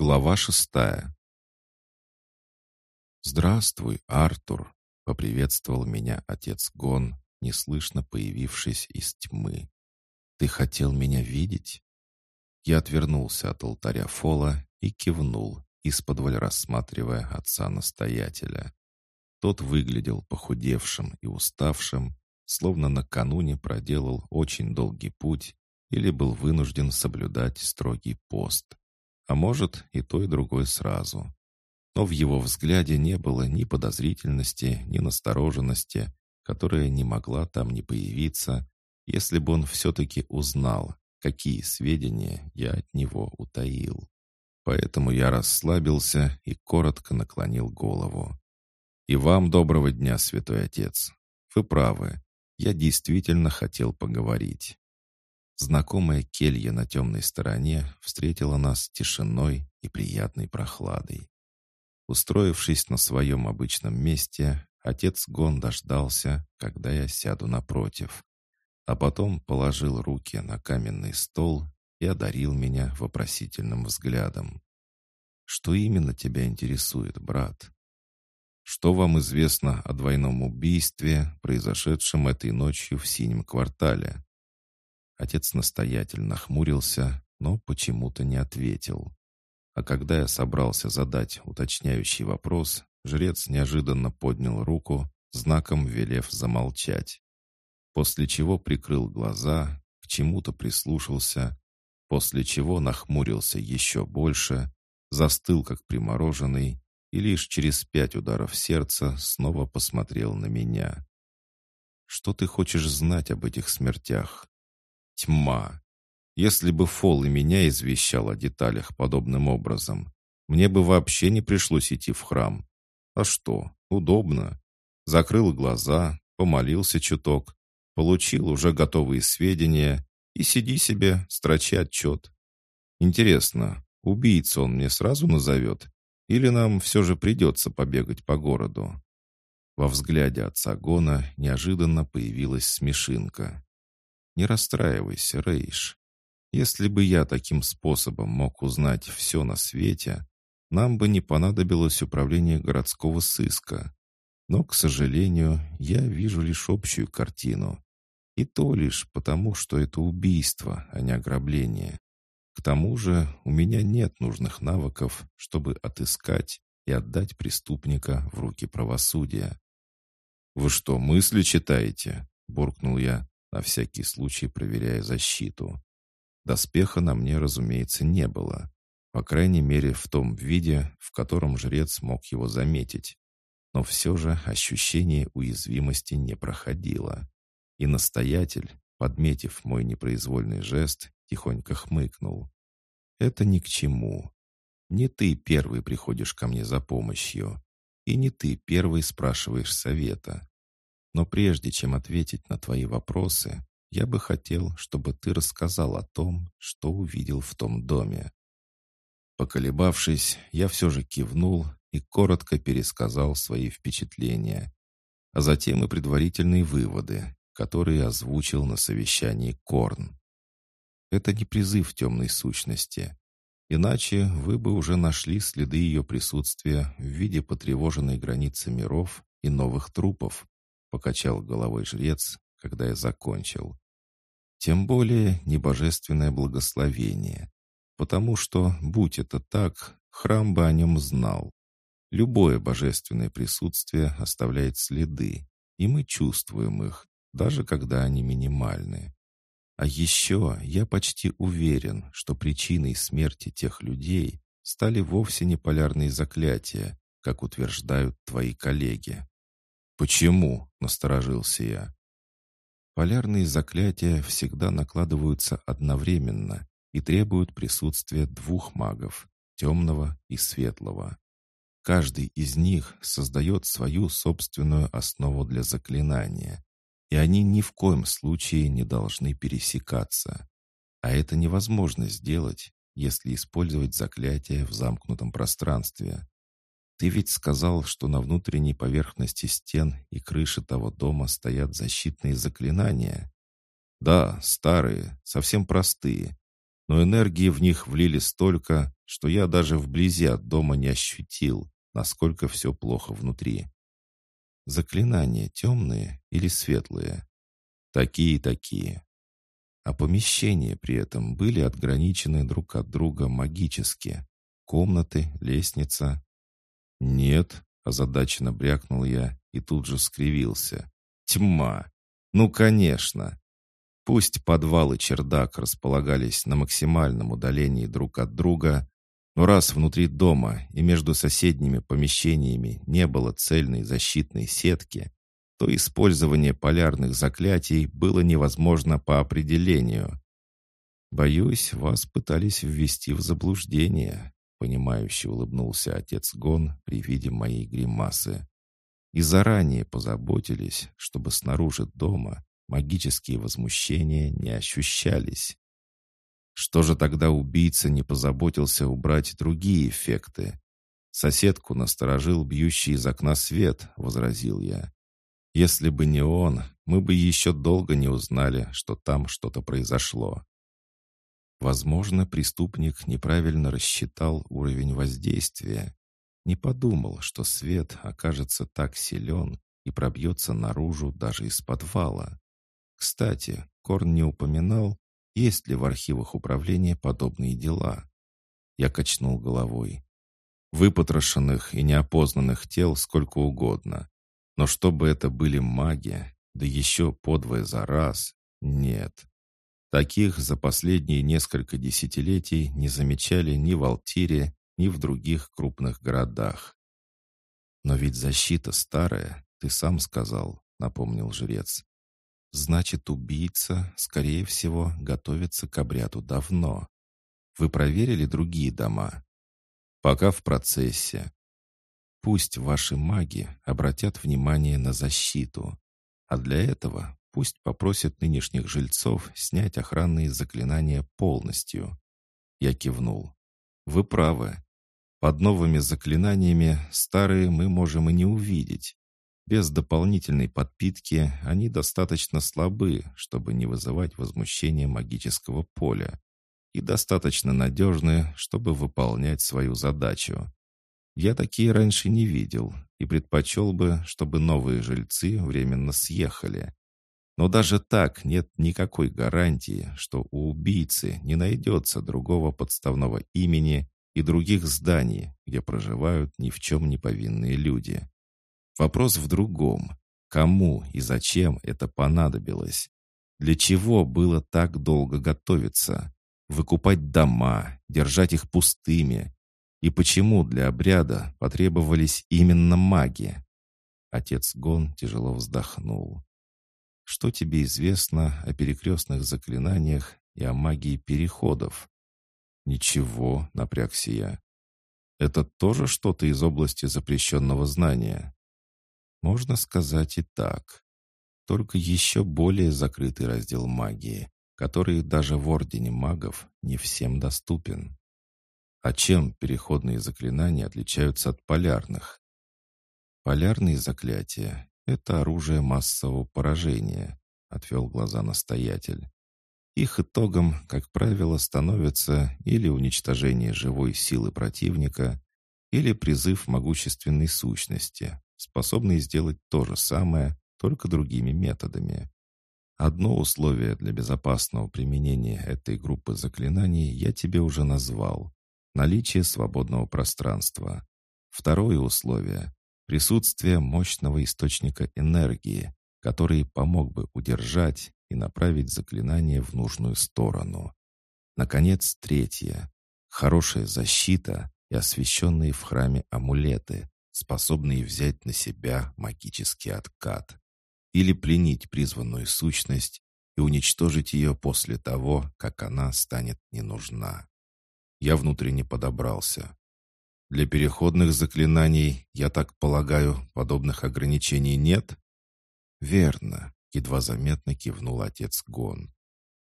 Глава шестая. «Здравствуй, Артур!» — поприветствовал меня отец Гон, неслышно появившись из тьмы. «Ты хотел меня видеть?» Я отвернулся от алтаря Фола и кивнул, из-под рассматривая отца-настоятеля. Тот выглядел похудевшим и уставшим, словно накануне проделал очень долгий путь или был вынужден соблюдать строгий пост. А может, и то, и другое сразу. Но в его взгляде не было ни подозрительности, ни настороженности, которая не могла там не появиться, если бы он все-таки узнал, какие сведения я от него утаил. Поэтому я расслабился и коротко наклонил голову. «И вам доброго дня, святой отец. Вы правы, я действительно хотел поговорить. Знакомая келья на темной стороне встретила нас тишиной и приятной прохладой. Устроившись на своем обычном месте, отец Гон дождался, когда я сяду напротив, а потом положил руки на каменный стол и одарил меня вопросительным взглядом. «Что именно тебя интересует, брат?» «Что вам известно о двойном убийстве, произошедшем этой ночью в синем квартале?» Отец настоятельно хмурился, но почему-то не ответил. А когда я собрался задать уточняющий вопрос, жрец неожиданно поднял руку, знаком велев замолчать. После чего прикрыл глаза, к чему-то прислушался, после чего нахмурился еще больше, застыл как примороженный и лишь через пять ударов сердца снова посмотрел на меня. «Что ты хочешь знать об этих смертях?» Тьма. Если бы Фол и меня извещал о деталях подобным образом, мне бы вообще не пришлось идти в храм. А что, удобно. Закрыл глаза, помолился чуток, получил уже готовые сведения и сиди себе, строчи отчет. Интересно, убийцу он мне сразу назовет или нам все же придется побегать по городу? Во взгляде отца Гона неожиданно появилась смешинка. Не расстраивайся, Рейш. Если бы я таким способом мог узнать все на свете, нам бы не понадобилось управление городского сыска. Но, к сожалению, я вижу лишь общую картину. И то лишь потому, что это убийство, а не ограбление. К тому же у меня нет нужных навыков, чтобы отыскать и отдать преступника в руки правосудия. «Вы что, мысли читаете?» — буркнул я, на всякий случай проверяя защиту. Доспеха на мне, разумеется, не было. По крайней мере, в том виде, в котором жрец мог его заметить. Но все же ощущение уязвимости не проходило. И настоятель, подметив мой непроизвольный жест, тихонько хмыкнул. «Это ни к чему. Не ты первый приходишь ко мне за помощью, и не ты первый спрашиваешь совета. Но прежде чем ответить на твои вопросы, я бы хотел, чтобы ты рассказал о том, что увидел в том доме». Поколебавшись, я все же кивнул и коротко пересказал свои впечатления, а затем и предварительные выводы, которые озвучил на совещании Корн. Это не призыв темной сущности. Иначе вы бы уже нашли следы ее присутствия в виде потревоженной границы миров и новых трупов, — покачал головой жрец, когда я закончил. «Тем более небожественное благословение, потому что, будь это так, храм бы о нем знал. Любое божественное присутствие оставляет следы, и мы чувствуем их, даже когда они минимальны. А еще я почти уверен, что причиной смерти тех людей стали вовсе не полярные заклятия, как утверждают твои коллеги. «Почему?» — насторожился я. Полярные заклятия всегда накладываются одновременно и требуют присутствия двух магов — темного и светлого. Каждый из них создает свою собственную основу для заклинания, и они ни в коем случае не должны пересекаться. А это невозможно сделать, если использовать заклятие в замкнутом пространстве. «Ты ведь сказал, что на внутренней поверхности стен и крыши того дома стоят защитные заклинания?» «Да, старые, совсем простые, но энергии в них влили столько, что я даже вблизи от дома не ощутил, насколько все плохо внутри. Заклинания темные или светлые? Такие-такие. А помещения при этом были отграничены друг от друга магически. Комнаты, лестница. «Нет», — озадаченно брякнул я и тут же скривился. «Тьма! Ну, конечно! Пусть подвал и чердак располагались на максимальном удалении друг от друга, но раз внутри дома и между соседними помещениями не было цельной защитной сетки, то использование полярных заклятий было невозможно по определению. «Боюсь, вас пытались ввести в заблуждение», — понимающе улыбнулся отец Гон при виде моей гримасы. «И заранее позаботились, чтобы снаружи дома магические возмущения не ощущались. Что же тогда убийца не позаботился убрать другие эффекты? Соседку насторожил бьющий из окна свет, возразил я. Если бы не он, мы бы еще долго не узнали, что там что-то произошло. Возможно, преступник неправильно рассчитал уровень воздействия. Не подумал, что свет окажется так силен и пробьется наружу даже из подвала. Кстати, Корн не упоминал, есть ли в архивах управления подобные дела. Я качнул головой. Выпотрошенных и неопознанных тел сколько угодно. Но чтобы это были маги, да еще подвое за раз, нет. Таких за последние несколько десятилетий не замечали ни в Алтире, ни в других крупных городах. «Но ведь защита старая, ты сам сказал», — напомнил жрец. Значит, убийца, скорее всего, готовится к обряду давно. Вы проверили другие дома? Пока в процессе. Пусть ваши маги обратят внимание на защиту. А для этого пусть попросят нынешних жильцов снять охранные заклинания полностью. Я кивнул. Вы правы. Под новыми заклинаниями старые мы можем и не увидеть. Без дополнительной подпитки они достаточно слабы, чтобы не вызывать возмущения магического поля, и достаточно надежны, чтобы выполнять свою задачу. Я такие раньше не видел и предпочел бы, чтобы новые жильцы временно съехали. Но даже так нет никакой гарантии, что у убийцы не найдется другого подставного имени и других зданий, где проживают ни в чем не повинные люди. Вопрос в другом. Кому и зачем это понадобилось? Для чего было так долго готовиться? Выкупать дома, держать их пустыми? И почему для обряда потребовались именно маги? Отец Гон тяжело вздохнул. Что тебе известно о перекрестных заклинаниях и о магии переходов? Ничего, напрягся я. Это тоже что-то из области запрещенного знания? Можно сказать и так. Только еще более закрытый раздел магии, который даже в Ордене магов не всем доступен. А чем переходные заклинания отличаются от полярных? Полярные заклятия — это оружие массового поражения, отвел глаза настоятель. Их итогом, как правило, становится или уничтожение живой силы противника, или призыв могущественной сущности, способные сделать то же самое, только другими методами. Одно условие для безопасного применения этой группы заклинаний я тебе уже назвал – наличие свободного пространства. Второе условие – присутствие мощного источника энергии, который помог бы удержать и направить заклинание в нужную сторону. Наконец, третье – хорошая защита и освященные в храме амулеты, способные взять на себя магический откат или пленить призванную сущность и уничтожить ее после того, как она станет не нужна. Я внутренне подобрался. Для переходных заклинаний, я так полагаю, подобных ограничений нет? Верно, едва заметно кивнул отец Гон.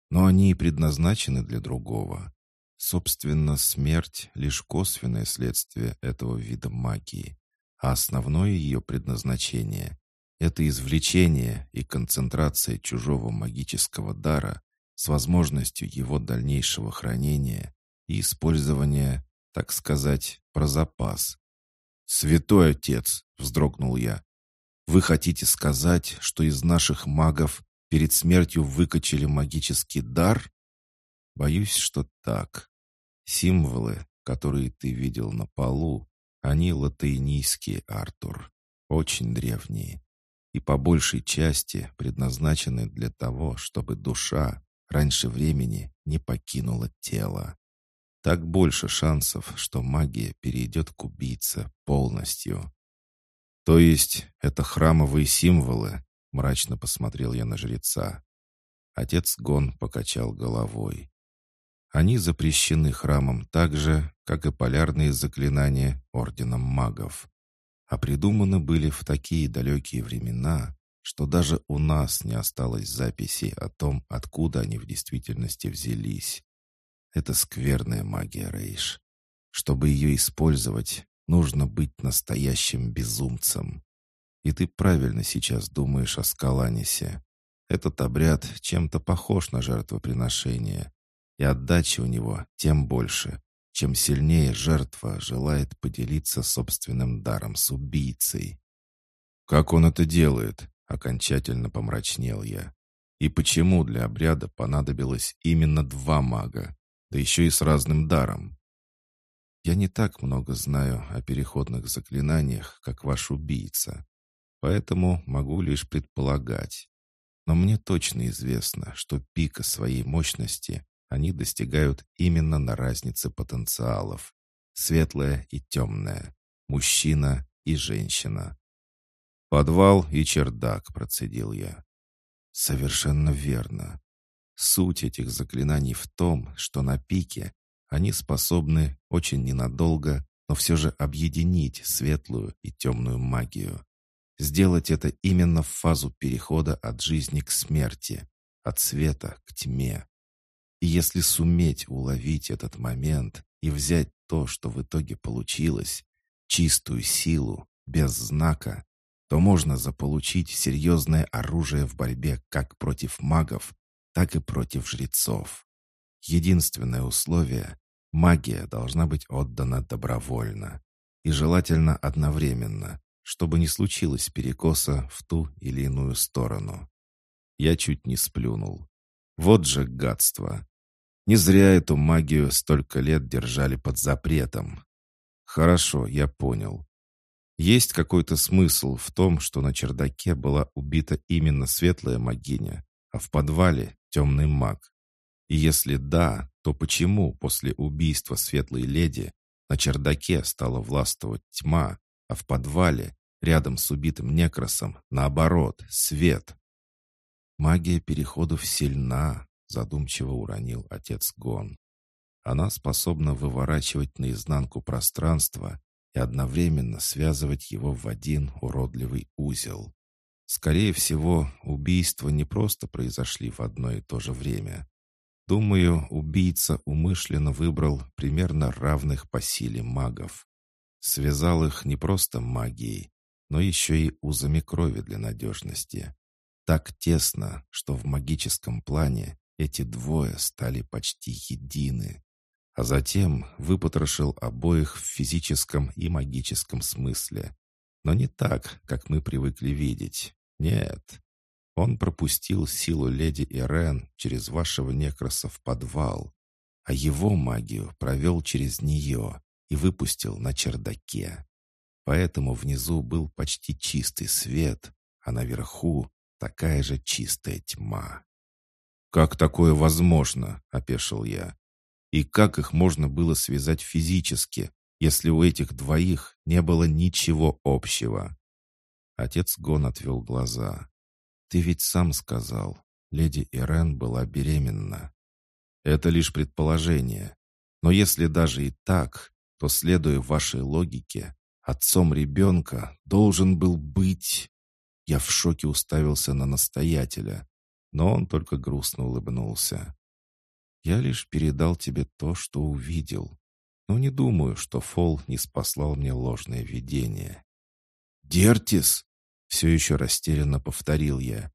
Но они и предназначены для другого. Собственно, смерть — лишь косвенное следствие этого вида магии а основное ее предназначение — это извлечение и концентрация чужого магического дара с возможностью его дальнейшего хранения и использования так сказать, про запас. «Святой отец!» — вздрогнул я. «Вы хотите сказать, что из наших магов перед смертью выкачали магический дар?» «Боюсь, что так. Символы, которые ты видел на полу, они латынийские, Артур, очень древние и по большей части предназначены для того, чтобы душа раньше времени не покинула тело. Так больше шансов, что магия перейдет к убийце полностью. То есть это храмовые символы, мрачно посмотрел я на жреца. Отец Гон покачал головой. Они запрещены храмом так же, как и полярные заклинания Орденом магов. А придуманы были в такие далекие времена, что даже у нас не осталось записей о том, откуда они в действительности взялись. Это скверная магия, Рейш. Чтобы ее использовать, нужно быть настоящим безумцем. И ты правильно сейчас думаешь о Скаланисе. Этот обряд чем-то похож на жертвоприношение, и отдачи у него тем больше, чем сильнее жертва желает поделиться собственным даром с убийцей. «Как он это делает?» — окончательно помрачнел я. «И почему для обряда понадобилось именно два мага, да еще и с разным даром?» «Я не так много знаю о переходных заклинаниях, как ваш убийца, поэтому могу лишь предполагать. Но мне точно известно, что пика своей мощности они достигают именно на разнице потенциалов. Светлое и темное. Мужчина и женщина. «Подвал и чердак», — процедил я. «Совершенно верно. Суть этих заклинаний в том, что на пике они способны очень ненадолго, но все же объединить светлую и темную магию. Сделать это именно в фазу перехода от жизни к смерти, от света к тьме. И если суметь уловить этот момент и взять то, что в итоге получилось, чистую силу, без знака, то можно заполучить серьезное оружие в борьбе как против магов, так и против жрецов. Единственное условие — магия должна быть отдана добровольно и желательно одновременно, чтобы не случилось перекоса в ту или иную сторону. Я чуть не сплюнул. Вот же гадство. Не зря эту магию столько лет держали под запретом. Хорошо, я понял. Есть какой-то смысл в том, что на чердаке была убита именно светлая магиня, а в подвале темный маг. И если да, то почему после убийства светлой леди на чердаке стала властвовать тьма, а в подвале, рядом с убитым некросом, наоборот, свет? Магия переходов сильна, задумчиво уронил отец Гон. Она способна выворачивать наизнанку пространство и одновременно связывать его в один уродливый узел. Скорее всего, убийства не просто произошли в одно и то же время. Думаю, убийца умышленно выбрал примерно равных по силе магов. Связал их не просто магией, но еще и узами крови для надежности. Так тесно, что в магическом плане эти двое стали почти едины. А затем выпотрошил обоих в физическом и магическом смысле. Но не так, как мы привыкли видеть. Нет. Он пропустил силу леди Ирен через вашего некроса в подвал, а его магию провел через нее и выпустил на чердаке. Поэтому внизу был почти чистый свет, а наверху такая же чистая тьма. «Как такое возможно?» — опешил я. «И как их можно было связать физически, если у этих двоих не было ничего общего?» Отец Гон отвел глаза. «Ты ведь сам сказал, леди Ирен была беременна. Это лишь предположение. Но если даже и так, то, следуя вашей логике, отцом ребенка должен был быть...» Я в шоке уставился на настоятеля но он только грустно улыбнулся. «Я лишь передал тебе то, что увидел, но не думаю, что Фол не спаслал мне ложное видение». «Дертис!» — все еще растерянно повторил я.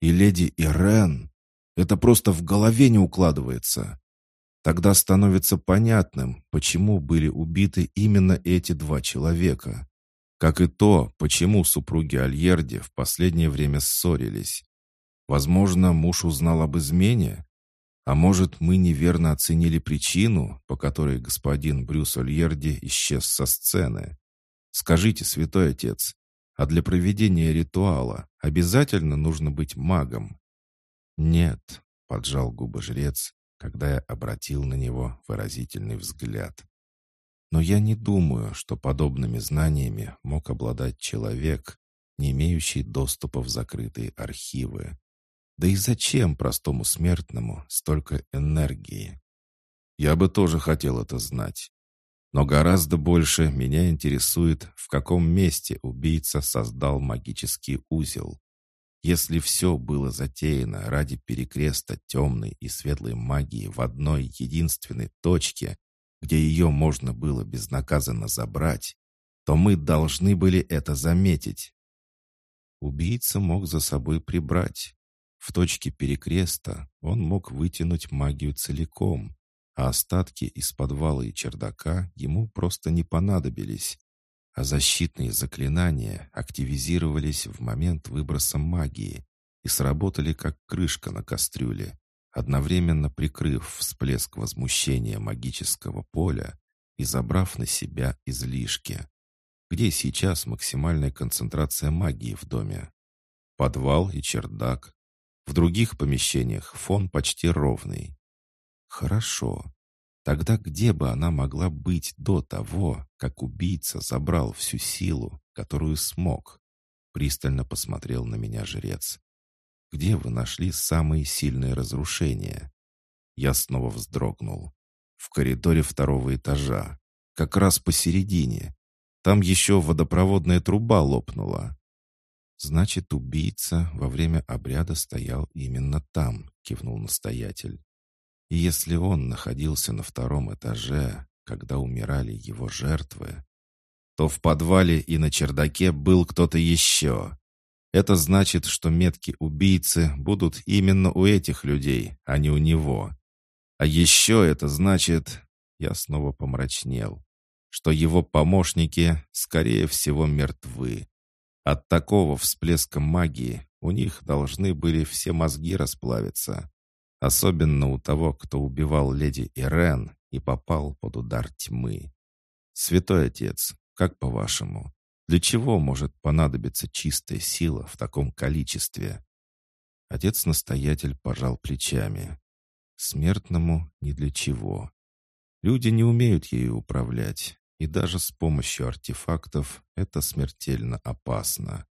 «И леди Ирен! Это просто в голове не укладывается!» Тогда становится понятным, почему были убиты именно эти два человека. Как и то, почему супруги Альерди в последнее время ссорились. Возможно, муж узнал об измене? А может, мы неверно оценили причину, по которой господин Брюс Альерди исчез со сцены? Скажите, святой отец, а для проведения ритуала обязательно нужно быть магом? Нет, поджал губы жрец, когда я обратил на него выразительный взгляд. Но я не думаю, что подобными знаниями мог обладать человек, не имеющий доступа в закрытые архивы. Да и зачем простому смертному столько энергии? Я бы тоже хотел это знать. Но гораздо больше меня интересует, в каком месте убийца создал магический узел. Если все было затеяно ради перекреста темной и светлой магии в одной единственной точке, где ее можно было безнаказанно забрать, то мы должны были это заметить. Убийца мог за собой прибрать. В точке перекреста он мог вытянуть магию целиком, а остатки из подвала и чердака ему просто не понадобились, а защитные заклинания активизировались в момент выброса магии и сработали как крышка на кастрюле, одновременно прикрыв всплеск возмущения магического поля и забрав на себя излишки. Где сейчас максимальная концентрация магии в доме? Подвал и чердак. В других помещениях фон почти ровный. Хорошо. Тогда где бы она могла быть до того, как убийца забрал всю силу, которую смог? Пристально посмотрел на меня жрец. Где вы нашли самые сильные разрушения? Я снова вздрогнул. В коридоре второго этажа. Как раз посередине. Там еще водопроводная труба лопнула. Значит, убийца во время обряда стоял именно там, кивнул настоятель. Если он находился на втором этаже, когда умирали его жертвы, то в подвале и на чердаке был кто-то еще. Это значит, что метки убийцы будут именно у этих людей, а не у него. А еще это значит... Я снова помрачнел, что его помощники, скорее всего, мертвы. От такого всплеска магии у них должны были все мозги расплавиться. Особенно у того, кто убивал леди Ирен и попал под удар тьмы. Святой Отец, как по-вашему, для чего может понадобиться чистая сила в таком количестве? Отец-настоятель пожал плечами. Смертному ни для чего. Люди не умеют ею управлять, и даже с помощью артефактов это смертельно опасно.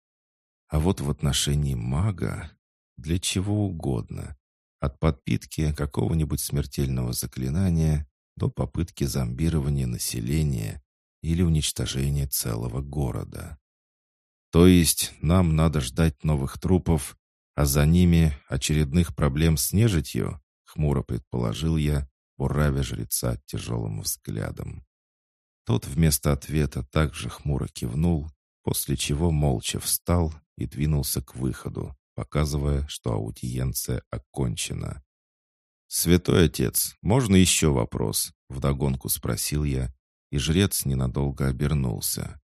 А вот в отношении мага для чего угодно. От подпитки какого-нибудь смертельного заклинания до попытки зомбирования населения или уничтожения целого города. То есть нам надо ждать новых трупов, а за ними очередных проблем с нежитью, хмуро предположил я, буравя жреца тяжелым взглядом. Тот вместо ответа также хмуро кивнул, после чего молча встал и двинулся к выходу, показывая, что аудиенция окончена. «Святой отец, можно еще вопрос?» — вдогонку спросил я, и жрец ненадолго обернулся.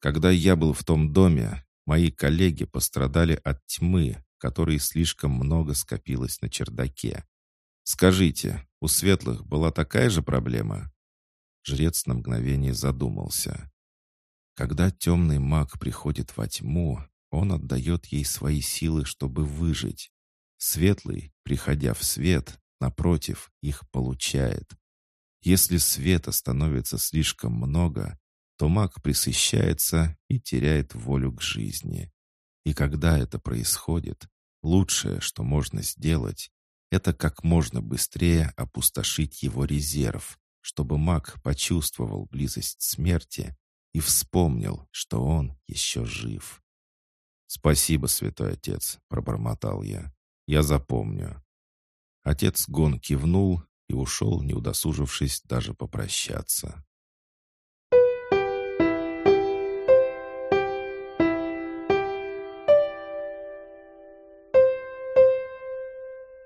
«Когда я был в том доме, мои коллеги пострадали от тьмы, которой слишком много скопилось на чердаке. Скажите, у светлых была такая же проблема?» Жрец на мгновение задумался. Когда темный маг приходит во тьму, он отдает ей свои силы, чтобы выжить. Светлый, приходя в свет, напротив, их получает. Если света становится слишком много, то маг присыщается и теряет волю к жизни. И когда это происходит, лучшее, что можно сделать, это как можно быстрее опустошить его резерв, чтобы маг почувствовал близость смерти и вспомнил, что он еще жив. «Спасибо, святой отец», — пробормотал я. «Я запомню». Отец Гон кивнул и ушел, не удосужившись даже попрощаться.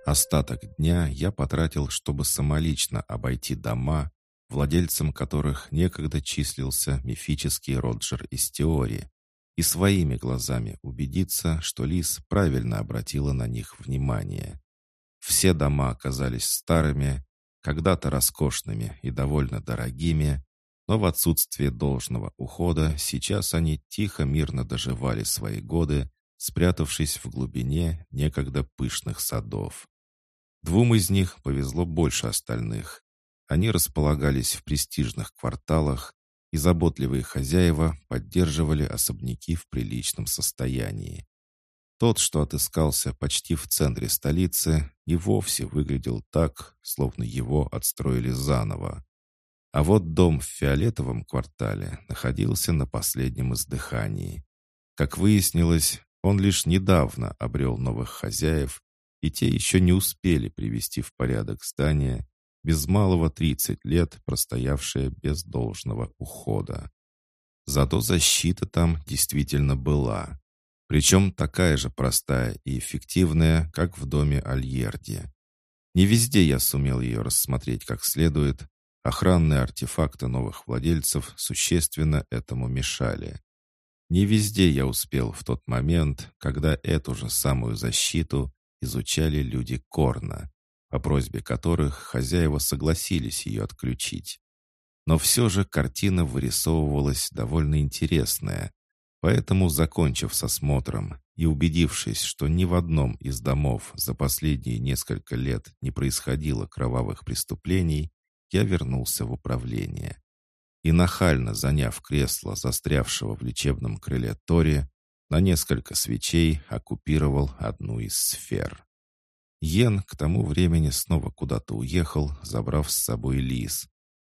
Остаток дня я потратил, чтобы самолично обойти дома, владельцем которых некогда числился мифический Роджер из теории, и своими глазами убедиться, что Лис правильно обратила на них внимание. Все дома оказались старыми, когда-то роскошными и довольно дорогими, но в отсутствие должного ухода сейчас они тихо мирно доживали свои годы, спрятавшись в глубине некогда пышных садов. Двум из них повезло больше остальных. Они располагались в престижных кварталах, и заботливые хозяева поддерживали особняки в приличном состоянии. Тот, что отыскался почти в центре столицы, и вовсе выглядел так, словно его отстроили заново. А вот дом в фиолетовом квартале находился на последнем издыхании. Как выяснилось, он лишь недавно обрел новых хозяев, и те еще не успели привести в порядок здание, без малого 30 лет простоявшее без должного ухода. Зато защита там действительно была. Причем такая же простая и эффективная, как в доме Альерди. Не везде я сумел ее рассмотреть как следует. Охранные артефакты новых владельцев существенно этому мешали. Не везде я успел в тот момент, когда эту же самую защиту изучали люди Корна, по просьбе которых хозяева согласились ее отключить. Но все же картина вырисовывалась довольно интересная, поэтому, закончив с осмотром и убедившись, что ни в одном из домов за последние несколько лет не происходило кровавых преступлений, я вернулся в управление. И нахально заняв кресло застрявшего в лечебном крыле Тори, на несколько свечей оккупировал одну из сфер. Йен к тому времени снова куда-то уехал, забрав с собой лис.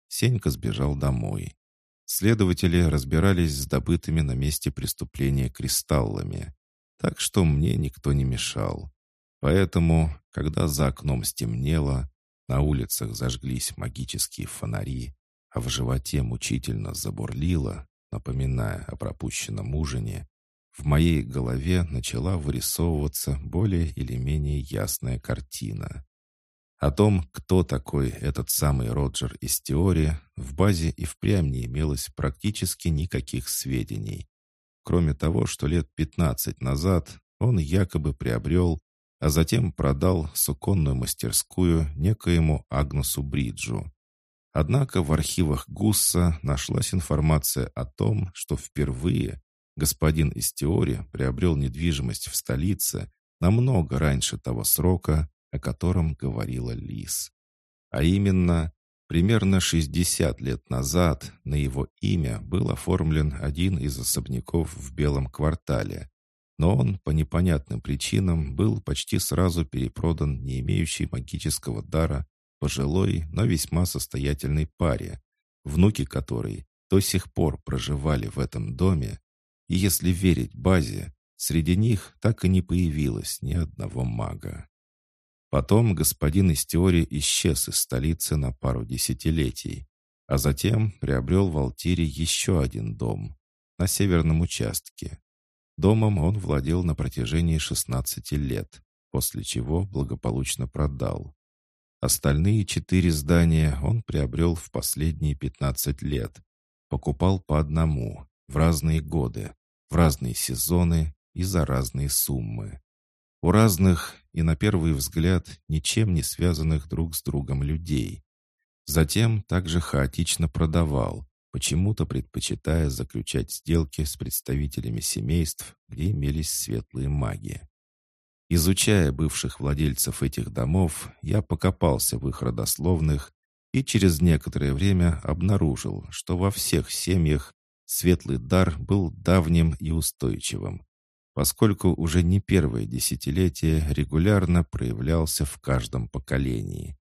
Сенька сбежал домой. Следователи разбирались с добытыми на месте преступления кристаллами, так что мне никто не мешал. Поэтому, когда за окном стемнело, на улицах зажглись магические фонари, а в животе мучительно забурлило, напоминая о пропущенном ужине, в моей голове начала вырисовываться более или менее ясная картина. О том, кто такой этот самый Роджер из теории, в базе и впрямь не имелось практически никаких сведений. Кроме того, что лет 15 назад он якобы приобрел, а затем продал суконную мастерскую некоему Агнусу Бриджу. Однако в архивах Гусса нашлась информация о том, что впервые господин из теории приобрел недвижимость в столице намного раньше того срока, о котором говорила Лис. А именно, примерно 60 лет назад на его имя был оформлен один из особняков в Белом квартале, но он по непонятным причинам был почти сразу перепродан не имеющей магического дара пожилой, но весьма состоятельной паре, внуки которой до сих пор проживали в этом доме и если верить базе, среди них так и не появилось ни одного мага. Потом господин из теории исчез из столицы на пару десятилетий, а затем приобрел в Алтире еще один дом на северном участке. Домом он владел на протяжении 16 лет, после чего благополучно продал. Остальные четыре здания он приобрел в последние 15 лет, покупал по одному, в разные годы, в разные сезоны и за разные суммы. У разных и, на первый взгляд, ничем не связанных друг с другом людей. Затем также хаотично продавал, почему-то предпочитая заключать сделки с представителями семейств, где имелись светлые маги. Изучая бывших владельцев этих домов, я покопался в их родословных и через некоторое время обнаружил, что во всех семьях Светлый дар был давним и устойчивым, поскольку уже не первое десятилетие регулярно проявлялся в каждом поколении.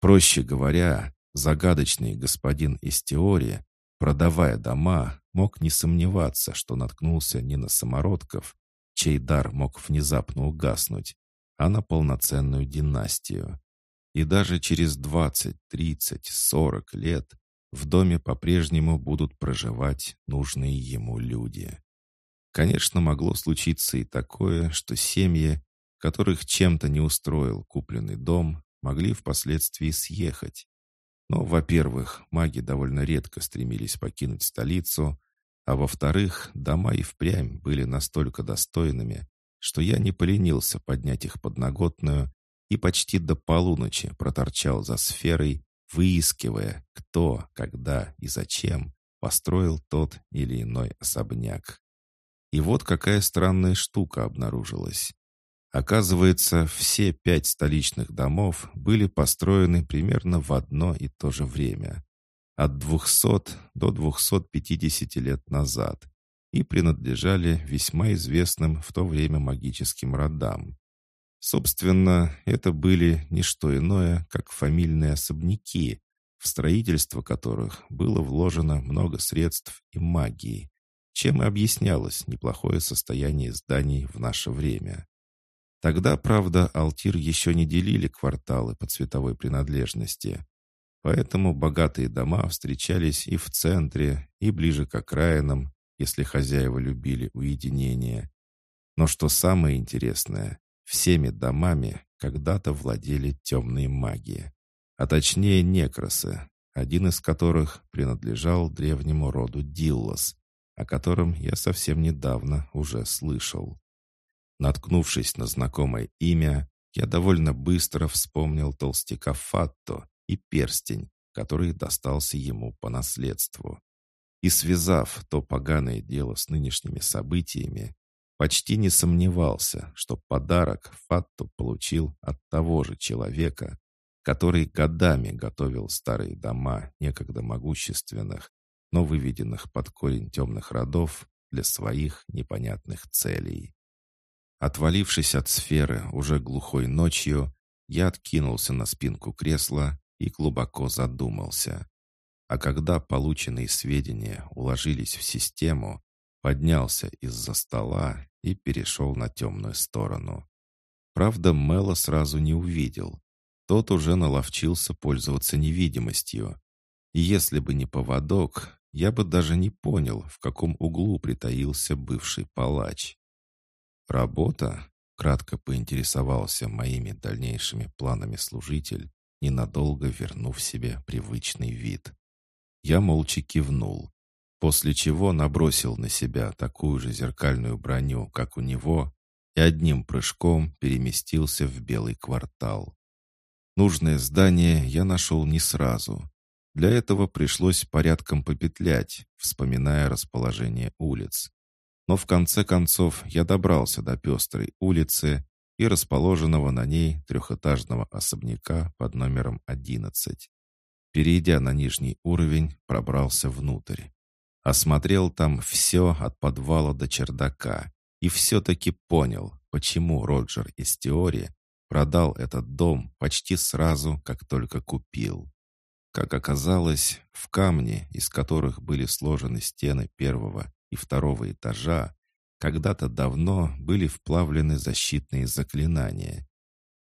Проще говоря, загадочный господин из теории, продавая дома, мог не сомневаться, что наткнулся не на самородков, чей дар мог внезапно угаснуть, а на полноценную династию. И даже через 20, 30, 40 лет в доме по-прежнему будут проживать нужные ему люди. Конечно, могло случиться и такое, что семьи, которых чем-то не устроил купленный дом, могли впоследствии съехать. Но, во-первых, маги довольно редко стремились покинуть столицу, а во-вторых, дома и впрямь были настолько достойными, что я не поленился поднять их подноготную и почти до полуночи проторчал за сферой, выискивая, кто, когда и зачем построил тот или иной особняк. И вот какая странная штука обнаружилась. Оказывается, все пять столичных домов были построены примерно в одно и то же время. От 200 до 250 лет назад и принадлежали весьма известным в то время магическим родам. Собственно, это были не что иное, как фамильные особняки, в строительство которых было вложено много средств и магии, чем и объяснялось неплохое состояние зданий в наше время. Тогда, правда, Алтир еще не делили кварталы по цветовой принадлежности, поэтому богатые дома встречались и в центре, и ближе к окраинам, если хозяева любили уединение. Но что самое интересное, всеми домами когда-то владели темные маги, а точнее некросы, один из которых принадлежал древнему роду Диллос, о котором я совсем недавно уже слышал. Наткнувшись на знакомое имя, я довольно быстро вспомнил толстяка Фатто и перстень, который достался ему по наследству. И связав то поганое дело с нынешними событиями, почти не сомневался, что подарок Фатто получил от того же человека, который годами готовил старые дома некогда могущественных, но выведенных под корень темных родов для своих непонятных целей. Отвалившись от сферы уже глухой ночью, я откинулся на спинку кресла и глубоко задумался. А когда полученные сведения уложились в систему, поднялся из-за стола и перешел на темную сторону. Правда, Мэла сразу не увидел. Тот уже наловчился пользоваться невидимостью. И если бы не поводок, я бы даже не понял, в каком углу притаился бывший палач. «Работа?» — кратко поинтересовался моими дальнейшими планами служитель, ненадолго вернув себе привычный вид. Я молча кивнул, после чего набросил на себя такую же зеркальную броню, как у него, и одним прыжком переместился в белый квартал. Нужное здание я нашел не сразу. Для этого пришлось порядком попетлять, вспоминая расположение улиц. Но в конце концов я добрался до пестрой улицы и расположенного на ней трехэтажного особняка под номером 11. Перейдя на нижний уровень, пробрался внутрь. Осмотрел там все от подвала до чердака и все-таки понял, почему Роджер из теории продал этот дом почти сразу, как только купил. Как оказалось, в камне, из которых были сложены стены первого и второго этажа когда-то давно были вплавлены защитные заклинания.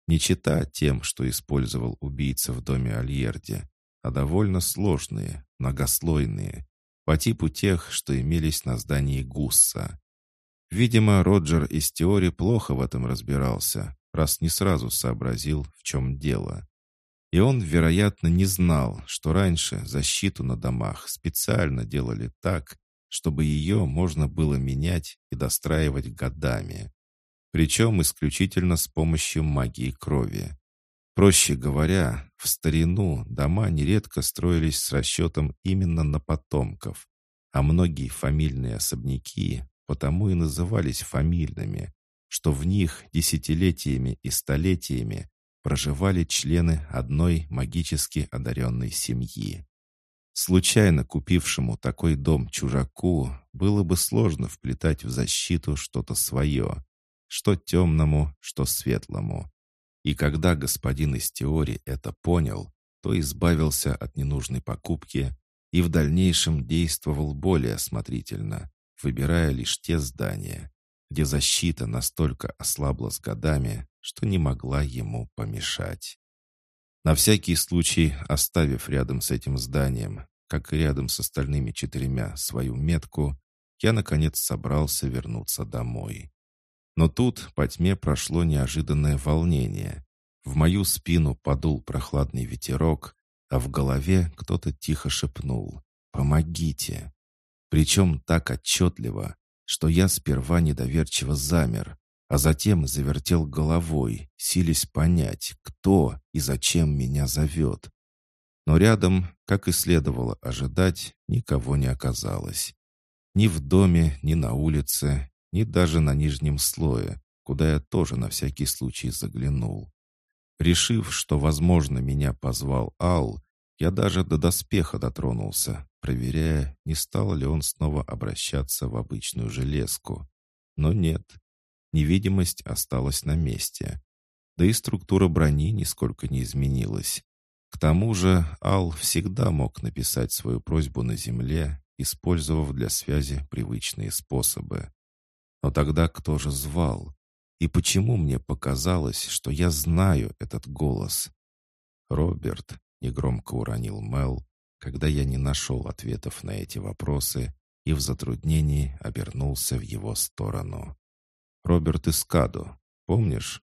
Не чита тем, что использовал убийца в доме Альерди, а довольно сложные, многослойные, по типу тех, что имелись на здании Гусса. Видимо, Роджер из теории плохо в этом разбирался, раз не сразу сообразил, в чем дело. И он, вероятно, не знал, что раньше защиту на домах специально делали так, чтобы ее можно было менять и достраивать годами. Причем исключительно с помощью магии крови. Проще говоря, в старину дома нередко строились с расчетом именно на потомков, а многие фамильные особняки потому и назывались фамильными, что в них десятилетиями и столетиями проживали члены одной магически одаренной семьи. Случайно купившему такой дом чужаку было бы сложно вплетать в защиту что-то свое, что темному, что светлому. И когда господин из теории это понял, то избавился от ненужной покупки и в дальнейшем действовал более осмотрительно, выбирая лишь те здания, где защита настолько ослабла с годами, что не могла ему помешать. На всякий случай, оставив рядом с этим зданием, как и рядом с остальными четырьмя, свою метку, я, наконец, собрался вернуться домой. Но тут по тьме прошло неожиданное волнение. В мою спину подул прохладный ветерок, а в голове кто-то тихо шепнул «Помогите!». Причем так отчетливо, что я сперва недоверчиво замер, а затем завертел головой, силясь понять, кто и зачем меня зовет. Но рядом, как и следовало ожидать, никого не оказалось. Ни в доме, ни на улице, ни даже на нижнем слое, куда я тоже на всякий случай заглянул. Решив, что, возможно, меня позвал Ал, я даже до доспеха дотронулся, проверяя, не стал ли он снова обращаться в обычную железку. Но нет, невидимость осталась на месте. Да и структура брони нисколько не изменилась. К тому же Ал всегда мог написать свою просьбу на земле, использовав для связи привычные способы. Но тогда кто же звал? И почему мне показалось, что я знаю этот голос? «Роберт», — негромко уронил Мел, когда я не нашел ответов на эти вопросы и в затруднении обернулся в его сторону. «Роберт Искадо, помнишь?»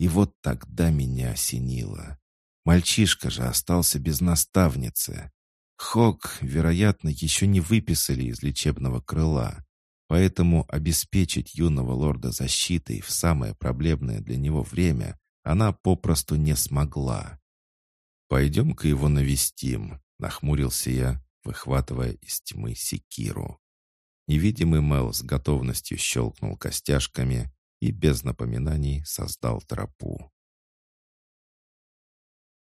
И вот тогда меня осенило. Мальчишка же остался без наставницы. Хок, вероятно, еще не выписали из лечебного крыла, поэтому обеспечить юного лорда защитой в самое проблемное для него время она попросту не смогла. «Пойдем-ка его навестим», — нахмурился я, выхватывая из тьмы секиру. Невидимый Мел с готовностью щелкнул костяшками и без напоминаний создал тропу.